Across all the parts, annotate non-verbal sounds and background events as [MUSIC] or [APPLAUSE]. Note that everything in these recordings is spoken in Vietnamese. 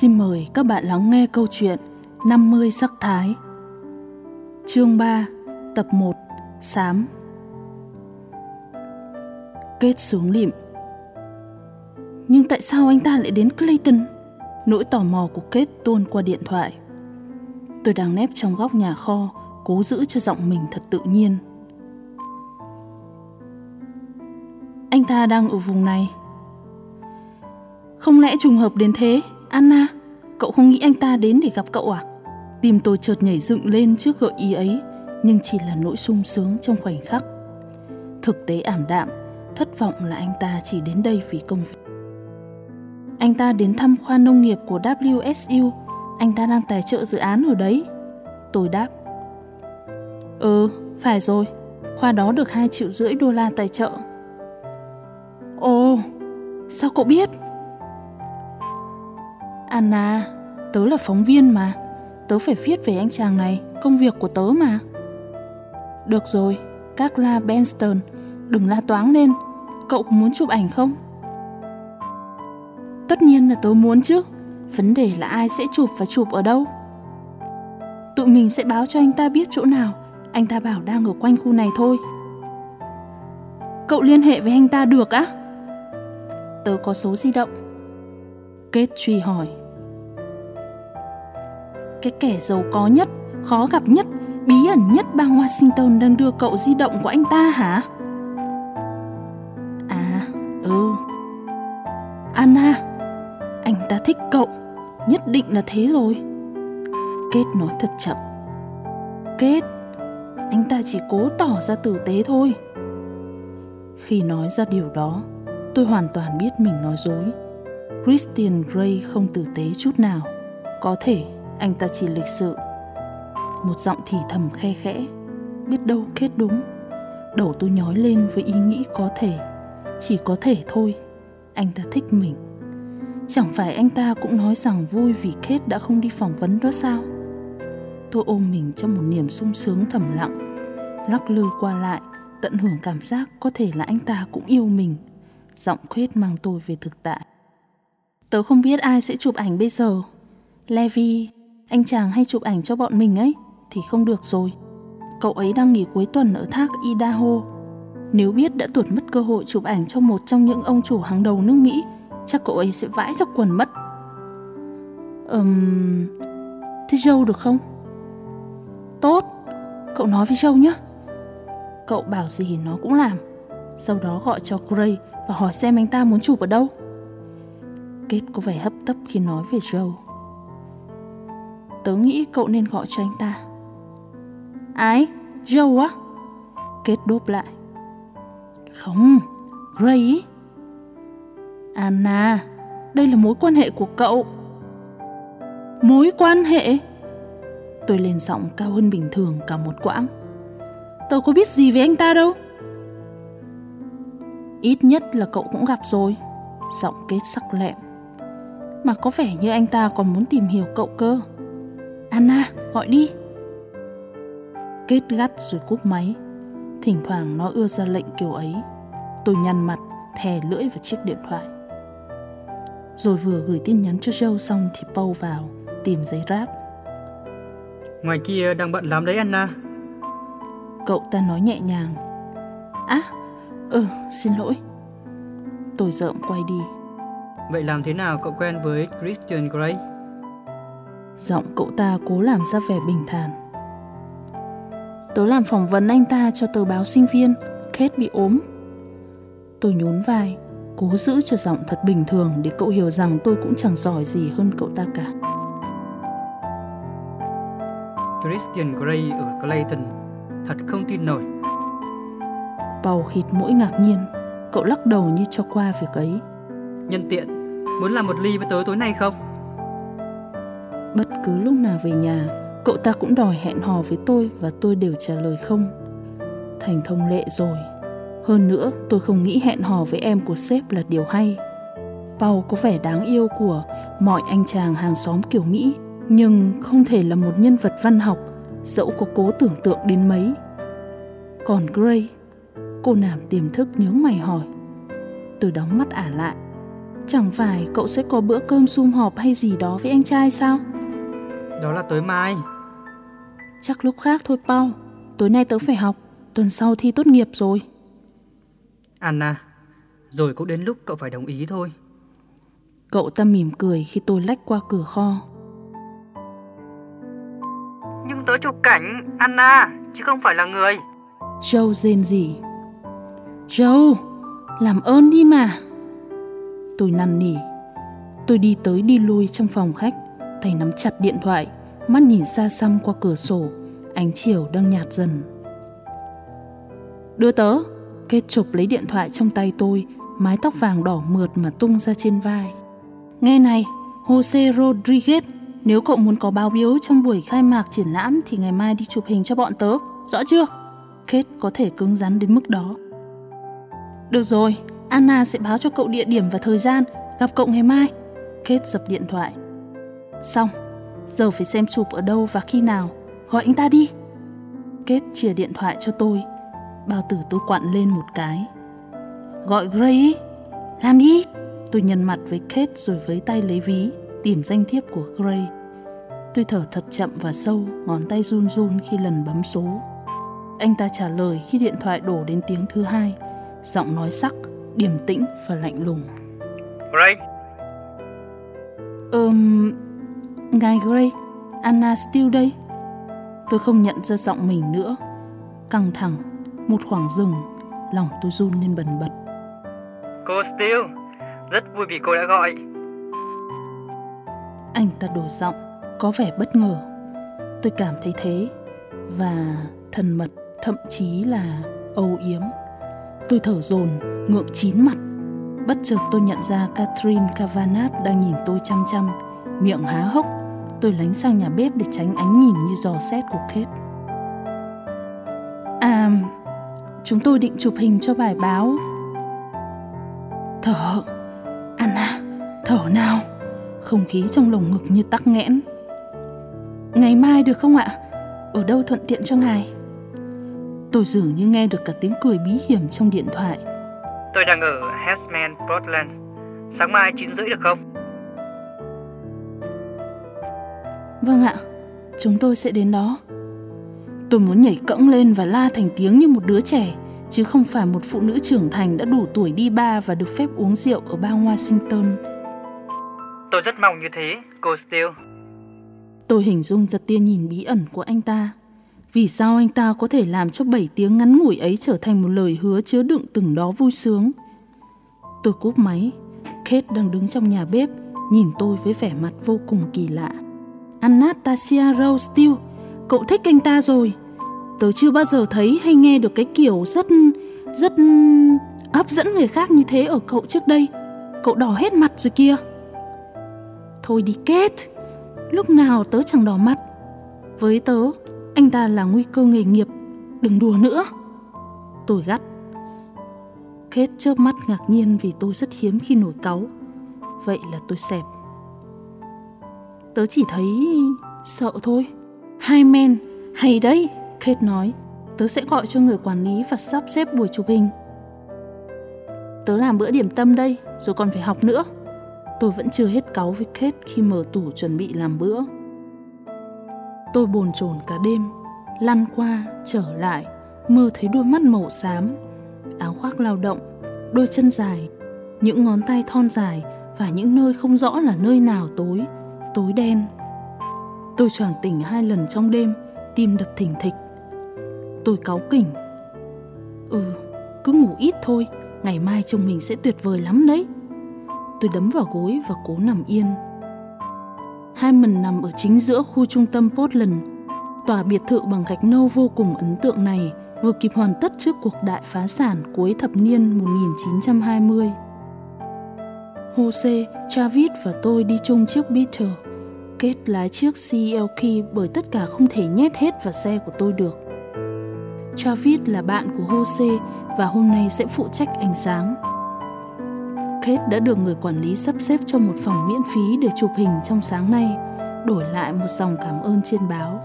Xin mời các bạn lắng nghe câu chuyện 50 sắc thái. Chương 3, tập 1, Sám. Kết xuống lịm. Nhưng tại sao anh ta lại đến Clayton? Nỗi tò mò của Kết tuôn qua điện thoại. Tôi đang nép trong góc nhà kho, cố giữ cho giọng mình thật tự nhiên. Anh ta đang ở vùng này. Không lẽ trùng hợp đến thế? Anna, cậu không nghĩ anh ta đến để gặp cậu à? Tim tôi chợt nhảy dựng lên trước gợi ý ấy, nhưng chỉ là nỗi sung sướng trong khoảnh khắc. Thực tế ảm đạm, thất vọng là anh ta chỉ đến đây vì công việc. Anh ta đến thăm khoa nông nghiệp của WSU, anh ta đang tài trợ dự án ở đấy. Tôi đáp. Ừ, phải rồi, khoa đó được 2 triệu rưỡi đô la tài trợ. Ồ, sao cậu biết? Anna, à, tớ là phóng viên mà. Tớ phải viết về anh chàng này, công việc của tớ mà. Được rồi, các la Benston, đừng la toáng lên. Cậu có muốn chụp ảnh không? Tất nhiên là tớ muốn chứ. Vấn đề là ai sẽ chụp và chụp ở đâu? Tụi mình sẽ báo cho anh ta biết chỗ nào. Anh ta bảo đang ở quanh khu này thôi. Cậu liên hệ với anh ta được á? Tớ có số di động. Kết truy hỏi. Cái kẻ giàu có nhất, khó gặp nhất, bí ẩn nhất bang Washington đang đưa cậu di động của anh ta hả? À, ừ. Anna, anh ta thích cậu, nhất định là thế rồi. Kết nói thật chậm. Kết, anh ta chỉ cố tỏ ra tử tế thôi. Khi nói ra điều đó, tôi hoàn toàn biết mình nói dối. Christian Grey không tử tế chút nào. Có thể anh ta chỉ lịch sự. Một giọng thì thầm khe khẽ. Biết đâu kết đúng. Đầu tôi nhói lên với ý nghĩ có thể. Chỉ có thể thôi. Anh ta thích mình. Chẳng phải anh ta cũng nói rằng vui vì kết đã không đi phỏng vấn đó sao? Tôi ôm mình trong một niềm sung sướng thầm lặng, lắc lư qua lại, tận hưởng cảm giác có thể là anh ta cũng yêu mình. Giọng khuyết mang tôi về thực tại. Tớ không biết ai sẽ chụp ảnh bây giờ. Levi, anh chàng hay chụp ảnh cho bọn mình ấy, thì không được rồi. Cậu ấy đang nghỉ cuối tuần ở thác Idaho. Nếu biết đã tuột mất cơ hội chụp ảnh cho một trong những ông chủ hàng đầu nước Mỹ, chắc cậu ấy sẽ vãi ra quần mất. Ừm... Um, thế Joe được không? Tốt, cậu nói với Joe nhé. Cậu bảo gì nó cũng làm. Sau đó gọi cho Gray và hỏi xem anh ta muốn chụp ở đâu. Kate có vẻ hấp tấp khi nói về Joe. Tớ nghĩ cậu nên gọi cho anh ta. Ai? Joe á? Kết đốp lại. Không, Gray ý. Anna, đây là mối quan hệ của cậu. Mối quan hệ? Tôi lên giọng cao hơn bình thường cả một quãng. Tớ có biết gì về anh ta đâu. Ít nhất là cậu cũng gặp rồi. Giọng kết sắc lẹm. Mà có vẻ như anh ta còn muốn tìm hiểu cậu cơ. Anna, gọi đi. Kết gắt rồi cúp máy. Thỉnh thoảng nó ưa ra lệnh kiểu ấy. Tôi nhăn mặt, thè lưỡi vào chiếc điện thoại. Rồi vừa gửi tin nhắn cho Joe xong thì Paul vào, tìm giấy ráp. Ngoài kia đang bận lắm đấy Anna. Cậu ta nói nhẹ nhàng. À, ừ, xin lỗi. Tôi rợm quay đi. Vậy làm thế nào cậu quen với Christian Grey? Giọng cậu ta cố làm ra vẻ bình thản. Tớ làm phỏng vấn anh ta cho tờ báo sinh viên, Kate bị ốm. Tôi nhún vai, cố giữ cho giọng thật bình thường để cậu hiểu rằng tôi cũng chẳng giỏi gì hơn cậu ta cả. Christian Grey ở Clayton. Thật không tin nổi. Paul khịt mũi ngạc nhiên, cậu lắc đầu như cho qua việc ấy. Nhân tiện, muốn làm một ly với tớ tối nay không? Bất cứ lúc nào về nhà, cậu ta cũng đòi hẹn hò với tôi và tôi đều trả lời không. Thành thông lệ rồi. Hơn nữa, tôi không nghĩ hẹn hò với em của sếp là điều hay. Paul có vẻ đáng yêu của mọi anh chàng hàng xóm kiểu Mỹ, nhưng không thể là một nhân vật văn học, dẫu có cố tưởng tượng đến mấy. Còn Gray, cô nàng tiềm thức nhớ mày hỏi. Tôi đóng mắt ả lại. Chẳng phải cậu sẽ có bữa cơm sum họp hay gì đó với anh trai sao? Đó là tối mai. Chắc lúc khác thôi Paul. Tối nay tớ phải học, tuần sau thi tốt nghiệp rồi. Anna, rồi cũng đến lúc cậu phải đồng ý thôi. Cậu ta mỉm cười khi tôi lách qua cửa kho. Nhưng tớ chụp cảnh, Anna, chứ không phải là người. Joe rên rỉ. Joe, làm ơn đi mà. Tôi năn nỉ. Tôi đi tới đi lui trong phòng khách, tay nắm chặt điện thoại, mắt nhìn xa xăm qua cửa sổ, ánh chiều đang nhạt dần. Đưa tớ, kết chụp lấy điện thoại trong tay tôi, mái tóc vàng đỏ mượt mà tung ra trên vai. Nghe này, Jose Rodriguez, nếu cậu muốn có báo biếu trong buổi khai mạc triển lãm thì ngày mai đi chụp hình cho bọn tớ, rõ chưa? Kate có thể cứng rắn đến mức đó. Được rồi, Anna sẽ báo cho cậu địa điểm và thời gian, gặp cậu ngày mai. Kate dập điện thoại. Xong, giờ phải xem chụp ở đâu và khi nào. Gọi anh ta đi. Kate chia điện thoại cho tôi. Bao tử tôi quặn lên một cái. Gọi Gray Làm đi. Tôi nhăn mặt với Kate rồi với tay lấy ví, tìm danh thiếp của Gray. Tôi thở thật chậm và sâu, ngón tay run run khi lần bấm số. Anh ta trả lời khi điện thoại đổ đến tiếng thứ hai, giọng nói sắc, điềm tĩnh và lạnh lùng. Gray. Ừm, ngài Gray, Anna Steele đây. Tôi không nhận ra giọng mình nữa. Căng thẳng, một khoảng rừng, lòng tôi run lên bần bật. Cô Steele, rất vui vì cô đã gọi. Anh ta đổi giọng, có vẻ bất ngờ. Tôi cảm thấy thế và thân mật, thậm chí là âu yếm. Tôi thở dồn, ngượng chín mặt. Bất chợt tôi nhận ra Catherine Cavanagh đang nhìn tôi chăm chăm, miệng há hốc. Tôi lánh sang nhà bếp để tránh ánh nhìn như dò xét của Kate. À, chúng tôi định chụp hình cho bài báo. Thở, Anna, thở nào. Không khí trong lồng ngực như tắc nghẽn. Ngày mai được không ạ? Ở đâu thuận tiện cho ngài? Tôi dường như nghe được cả tiếng cười bí hiểm trong điện thoại. Tôi đang ở Hesman, Portland. Sáng mai 9 rưỡi được không? Vâng ạ, chúng tôi sẽ đến đó. Tôi muốn nhảy cẫng lên và la thành tiếng như một đứa trẻ, chứ không phải một phụ nữ trưởng thành đã đủ tuổi đi ba và được phép uống rượu ở bang Washington. Tôi rất mong như thế, cô Steele. Tôi hình dung ra tia nhìn bí ẩn của anh ta. Vì sao anh ta có thể làm cho 7 tiếng ngắn ngủi ấy trở thành một lời hứa chứa đựng từng đó vui sướng? Tôi cúp máy. Kate đang đứng trong nhà bếp, nhìn tôi với vẻ mặt vô cùng kỳ lạ. Anastasia Rose Steele, cậu thích anh ta rồi. Tớ chưa bao giờ thấy hay nghe được cái kiểu rất, rất hấp dẫn người khác như thế ở cậu trước đây. Cậu đỏ hết mặt rồi kia. Thôi đi kết. lúc nào tớ chẳng đỏ mặt. Với tớ, anh ta là nguy cơ nghề nghiệp, đừng đùa nữa. Tôi gắt. Kate chớp mắt ngạc nhiên vì tôi rất hiếm khi nổi cáu. Vậy là tôi xẹp. Tớ chỉ thấy sợ thôi. Hai men, hay đấy, Kate nói. Tớ sẽ gọi cho người quản lý và sắp xếp buổi chụp hình. Tớ làm bữa điểm tâm đây, rồi còn phải học nữa. Tôi vẫn chưa hết cáu với Kate khi mở tủ chuẩn bị làm bữa. Tôi bồn chồn cả đêm, lăn qua, trở lại, mơ thấy đôi mắt màu xám, áo khoác lao động, đôi chân dài, những ngón tay thon dài và những nơi không rõ là nơi nào tối, tối đen. Tôi choàng tỉnh hai lần trong đêm, tim đập thình thịch. Tôi cáu kỉnh. Ừ, cứ ngủ ít thôi, ngày mai trông mình sẽ tuyệt vời lắm đấy. Tôi đấm vào gối và cố nằm yên. Hammond nằm ở chính giữa khu trung tâm Portland. Tòa biệt thự bằng gạch nâu vô cùng ấn tượng này vừa kịp hoàn tất trước cuộc đại phá sản cuối thập niên 1920. Jose, Travis và tôi đi chung chiếc Beetle. Kết lái chiếc CLK bởi tất cả không thể nhét hết vào xe của tôi được. Travis là bạn của Jose và hôm nay sẽ phụ trách ánh sáng. Kate đã được người quản lý sắp xếp cho một phòng miễn phí để chụp hình trong sáng nay, đổi lại một dòng cảm ơn trên báo.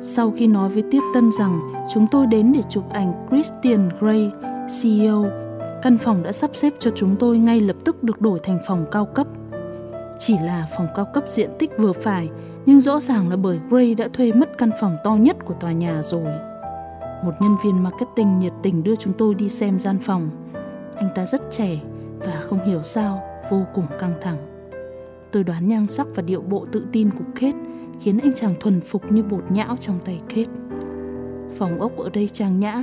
Sau khi nói với tiếp tân rằng chúng tôi đến để chụp ảnh Christian Grey, CEO, căn phòng đã sắp xếp cho chúng tôi ngay lập tức được đổi thành phòng cao cấp. Chỉ là phòng cao cấp diện tích vừa phải, nhưng rõ ràng là bởi Gray đã thuê mất căn phòng to nhất của tòa nhà rồi. Một nhân viên marketing nhiệt tình đưa chúng tôi đi xem gian phòng. Anh ta rất trẻ và không hiểu sao vô cùng căng thẳng. Tôi đoán nhan sắc và điệu bộ tự tin của Kate khiến anh chàng thuần phục như bột nhão trong tay Kate. Phòng ốc ở đây trang nhã,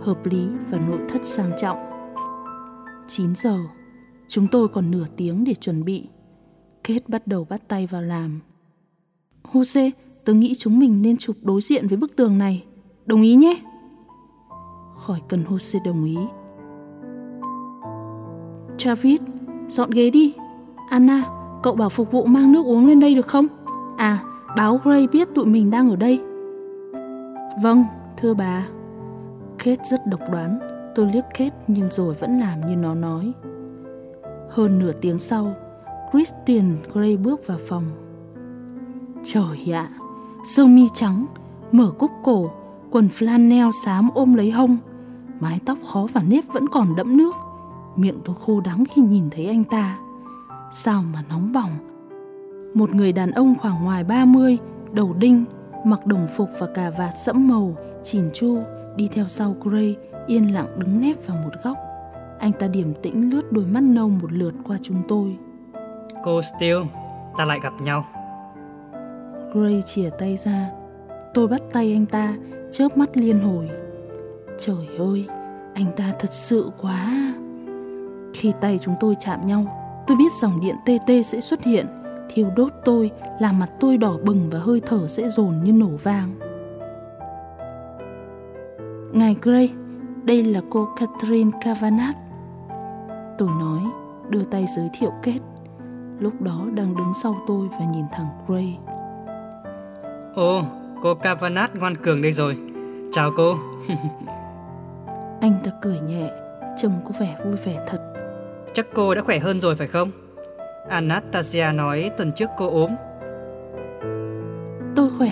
hợp lý và nội thất sang trọng. 9 giờ, chúng tôi còn nửa tiếng để chuẩn bị. Kate bắt đầu bắt tay vào làm. Jose, tớ nghĩ chúng mình nên chụp đối diện với bức tường này. Đồng ý nhé? Khỏi cần Jose đồng ý. Travis, dọn ghế đi. Anna, cậu bảo phục vụ mang nước uống lên đây được không? À, báo Gray biết tụi mình đang ở đây. Vâng, thưa bà. Kate rất độc đoán. Tôi liếc Kate nhưng rồi vẫn làm như nó nói. Hơn nửa tiếng sau, Christian Gray bước vào phòng. Trời ạ, sơ mi trắng, mở cúc cổ, quần flannel xám ôm lấy hông, mái tóc khó và nếp vẫn còn đẫm nước. Miệng tôi khô đắng khi nhìn thấy anh ta. Sao mà nóng bỏng. Một người đàn ông khoảng ngoài 30, đầu đinh, mặc đồng phục và cà vạt sẫm màu, chỉn chu, đi theo sau Gray, yên lặng đứng nép vào một góc. Anh ta điềm tĩnh lướt đôi mắt nâu một lượt qua chúng tôi. Cô Steele, ta lại gặp nhau. Gray chìa tay ra. Tôi bắt tay anh ta, chớp mắt liên hồi. Trời ơi, anh ta thật sự quá. Khi tay chúng tôi chạm nhau, tôi biết dòng điện tê tê sẽ xuất hiện, thiêu đốt tôi, làm mặt tôi đỏ bừng và hơi thở sẽ dồn như nổ vang. Ngài Gray, đây là cô Catherine Cavanagh. Tôi nói, đưa tay giới thiệu kết. Lúc đó đang đứng sau tôi và nhìn thẳng Gray. Ồ, cô Cavanagh ngoan cường đây rồi. Chào cô. [LAUGHS] Anh ta cười nhẹ, trông có vẻ vui vẻ thật. Chắc cô đã khỏe hơn rồi phải không? Anastasia nói tuần trước cô ốm. Tôi khỏe,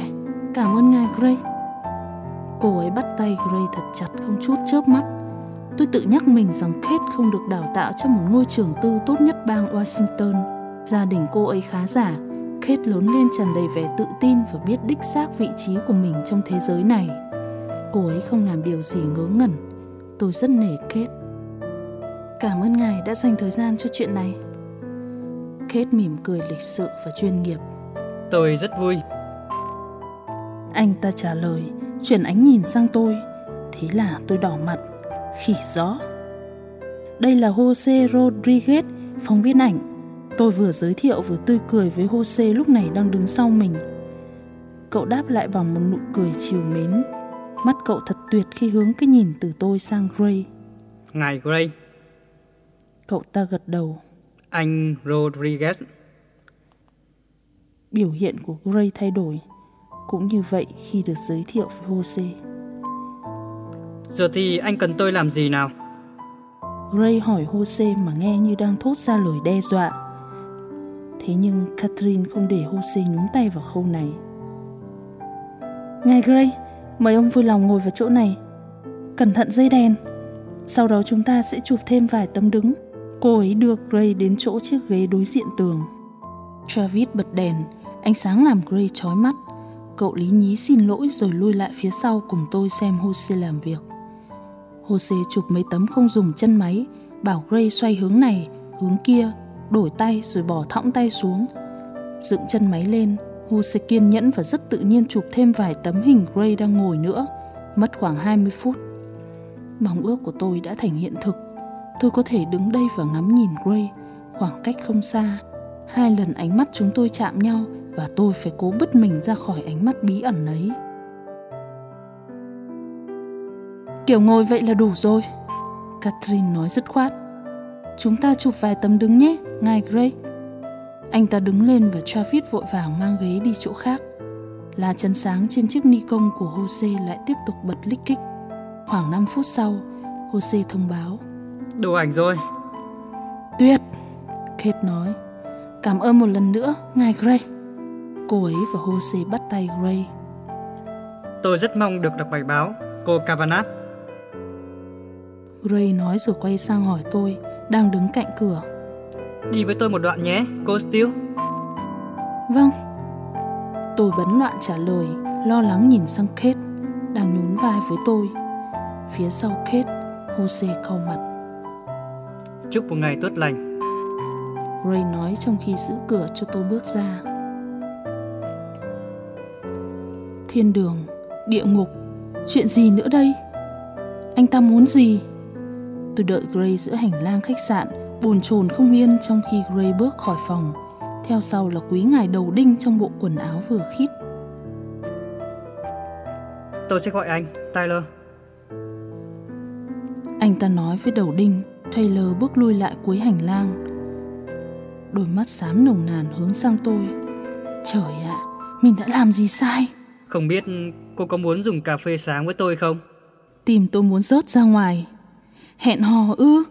cảm ơn ngài Gray. Cô ấy bắt tay Gray thật chặt không chút chớp mắt. Tôi tự nhắc mình rằng Kate không được đào tạo trong một ngôi trường tư tốt nhất bang Washington. Gia đình cô ấy khá giả, Kate lớn lên tràn đầy vẻ tự tin và biết đích xác vị trí của mình trong thế giới này. Cô ấy không làm điều gì ngớ ngẩn. Tôi rất nể Kate. Cảm ơn ngài đã dành thời gian cho chuyện này. Kate mỉm cười lịch sự và chuyên nghiệp. Tôi rất vui. Anh ta trả lời, chuyển ánh nhìn sang tôi. Thế là tôi đỏ mặt, khỉ gió. Đây là Jose Rodriguez, phóng viên ảnh. Tôi vừa giới thiệu vừa tươi cười với Jose lúc này đang đứng sau mình. Cậu đáp lại bằng một nụ cười chiều mến. Mắt cậu thật tuyệt khi hướng cái nhìn từ tôi sang Gray. Ngài Gray. Cậu ta gật đầu. Anh Rodriguez. Biểu hiện của Gray thay đổi. Cũng như vậy khi được giới thiệu với Jose. Giờ thì anh cần tôi làm gì nào? Gray hỏi Jose mà nghe như đang thốt ra lời đe dọa. Thế nhưng Catherine không để Jose nhúng tay vào khâu này. Ngài Gray, mời ông vui lòng ngồi vào chỗ này. Cẩn thận dây đèn. Sau đó chúng ta sẽ chụp thêm vài tấm đứng. Cô ấy đưa Gray đến chỗ chiếc ghế đối diện tường. Travis bật đèn, ánh sáng làm Gray chói mắt. Cậu lý nhí xin lỗi rồi lui lại phía sau cùng tôi xem Jose làm việc. Jose chụp mấy tấm không dùng chân máy, bảo Gray xoay hướng này, hướng kia, đổi tay rồi bỏ thõng tay xuống. Dựng chân máy lên, Jose kiên nhẫn và rất tự nhiên chụp thêm vài tấm hình Gray đang ngồi nữa, mất khoảng 20 phút. Mong ước của tôi đã thành hiện thực. Tôi có thể đứng đây và ngắm nhìn Gray khoảng cách không xa. Hai lần ánh mắt chúng tôi chạm nhau và tôi phải cố bứt mình ra khỏi ánh mắt bí ẩn ấy. Kiểu ngồi vậy là đủ rồi. Catherine nói dứt khoát. Chúng ta chụp vài tấm đứng nhé, ngài Gray. Anh ta đứng lên và Travis vội vàng mang ghế đi chỗ khác. Là chân sáng trên chiếc ni công của Jose lại tiếp tục bật lích kích. Khoảng 5 phút sau, Jose thông báo. Đủ ảnh rồi. Tuyệt, Kate nói. Cảm ơn một lần nữa, ngài Gray. Cô ấy và Jose bắt tay Gray. Tôi rất mong được đọc bài báo, cô Cavanagh. Gray nói rồi quay sang hỏi tôi, đang đứng cạnh cửa. Đi với tôi một đoạn nhé, cô Steele. Vâng. Tôi bấn loạn trả lời, lo lắng nhìn sang Kate, đang nhún vai với tôi. Phía sau Kate, Jose khâu mặt. Chúc một ngày tốt lành. Ray nói trong khi giữ cửa cho tôi bước ra. Thiên đường, địa ngục, chuyện gì nữa đây? Anh ta muốn gì? Tôi đợi Gray giữa hành lang khách sạn, bồn chồn không yên trong khi Gray bước khỏi phòng. Theo sau là quý ngài đầu đinh trong bộ quần áo vừa khít. Tôi sẽ gọi anh, Tyler. Anh ta nói với đầu đinh, Taylor bước lui lại cuối hành lang. Đôi mắt xám nồng nàn hướng sang tôi. Trời ạ, mình đã làm gì sai? Không biết cô có muốn dùng cà phê sáng với tôi không? Tìm tôi muốn rớt ra ngoài. Hẹn hò ư?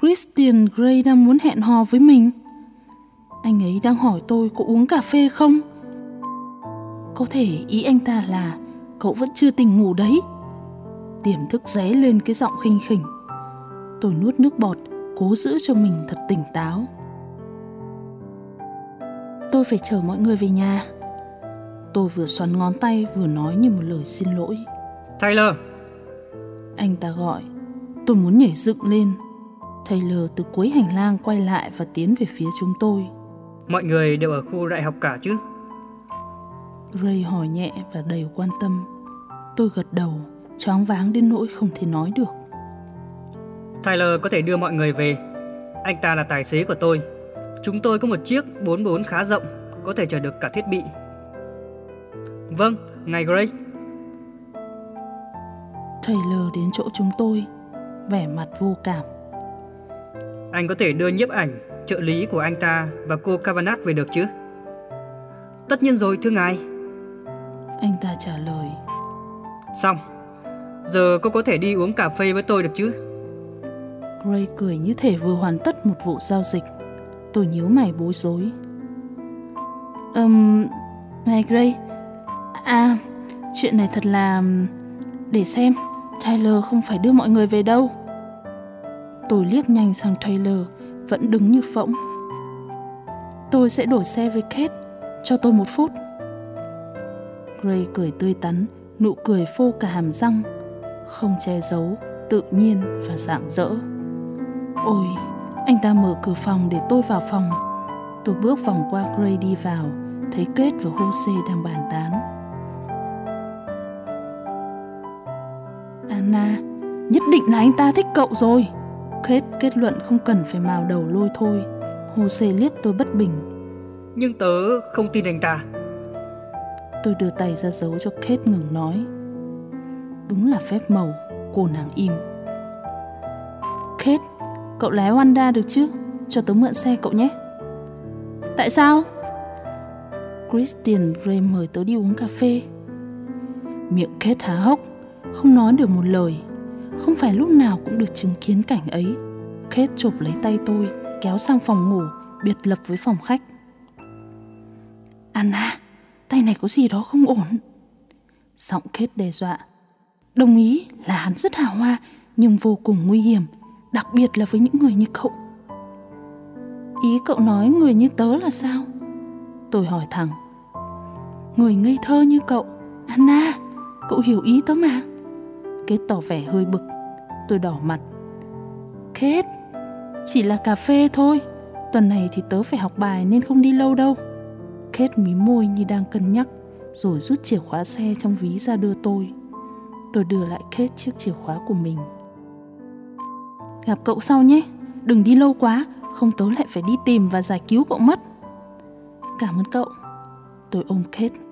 Christian Grey đang muốn hẹn hò với mình. Anh ấy đang hỏi tôi có uống cà phê không? Có thể ý anh ta là cậu vẫn chưa tỉnh ngủ đấy. Tiềm thức ré lên cái giọng khinh khỉnh. Tôi nuốt nước bọt, cố giữ cho mình thật tỉnh táo. Tôi phải chở mọi người về nhà. Tôi vừa xoắn ngón tay vừa nói như một lời xin lỗi. Taylor! Anh ta gọi. Tôi muốn nhảy dựng lên. Taylor từ cuối hành lang quay lại và tiến về phía chúng tôi. Mọi người đều ở khu đại học cả chứ? Ray hỏi nhẹ và đầy quan tâm. Tôi gật đầu, choáng váng đến nỗi không thể nói được. Tyler có thể đưa mọi người về. Anh ta là tài xế của tôi. Chúng tôi có một chiếc 44 khá rộng, có thể chở được cả thiết bị. Vâng, ngài Gray. Taylor đến chỗ chúng tôi, vẻ mặt vô cảm. Anh có thể đưa nhiếp ảnh, trợ lý của anh ta và cô Cavanagh về được chứ? Tất nhiên rồi, thưa ngài. Anh ta trả lời. Xong, giờ cô có thể đi uống cà phê với tôi được chứ? Gray cười như thể vừa hoàn tất một vụ giao dịch. Tôi nhíu mày bối rối. Ừm, um, ngài Gray, à, chuyện này thật là... Để xem, Tyler không phải đưa mọi người về đâu. Tôi liếc nhanh sang Taylor, vẫn đứng như phỗng. Tôi sẽ đổi xe với Kate, cho tôi một phút. Gray cười tươi tắn, nụ cười phô cả hàm răng, không che giấu, tự nhiên và rạng rỡ. Ôi, anh ta mở cửa phòng để tôi vào phòng. Tôi bước vòng qua Gray đi vào, thấy Kate và Jose đang bàn tán. Anna, nhất định là anh ta thích cậu rồi. Kate kết luận không cần phải mào đầu lôi thôi. Jose liếc tôi bất bình. Nhưng tớ không tin anh ta. Tôi đưa tay ra dấu cho Kate ngừng nói. Đúng là phép màu, cô nàng im. Kate, cậu lái Wanda được chứ? Cho tớ mượn xe cậu nhé. Tại sao? Christian Grey mời tớ đi uống cà phê. Miệng Kate há hốc, không nói được một lời. Không phải lúc nào cũng được chứng kiến cảnh ấy. Kate chụp lấy tay tôi, kéo sang phòng ngủ, biệt lập với phòng khách. Anna, tay này có gì đó không ổn. Giọng Kate đe dọa. Đồng ý là hắn rất hào hoa, nhưng vô cùng nguy hiểm, đặc biệt là với những người như cậu. Ý cậu nói người như tớ là sao? Tôi hỏi thẳng. Người ngây thơ như cậu, Anna, cậu hiểu ý tớ mà. Kết tỏ vẻ hơi bực. Tôi đỏ mặt. Kết, chỉ là cà phê thôi. Tuần này thì tớ phải học bài nên không đi lâu đâu. Kết mí môi như đang cân nhắc, rồi rút chìa khóa xe trong ví ra đưa tôi. Tôi đưa lại Kết chiếc chìa khóa của mình. Gặp cậu sau nhé, đừng đi lâu quá, không tớ lại phải đi tìm và giải cứu cậu mất. Cảm ơn cậu. Tôi ôm Kate.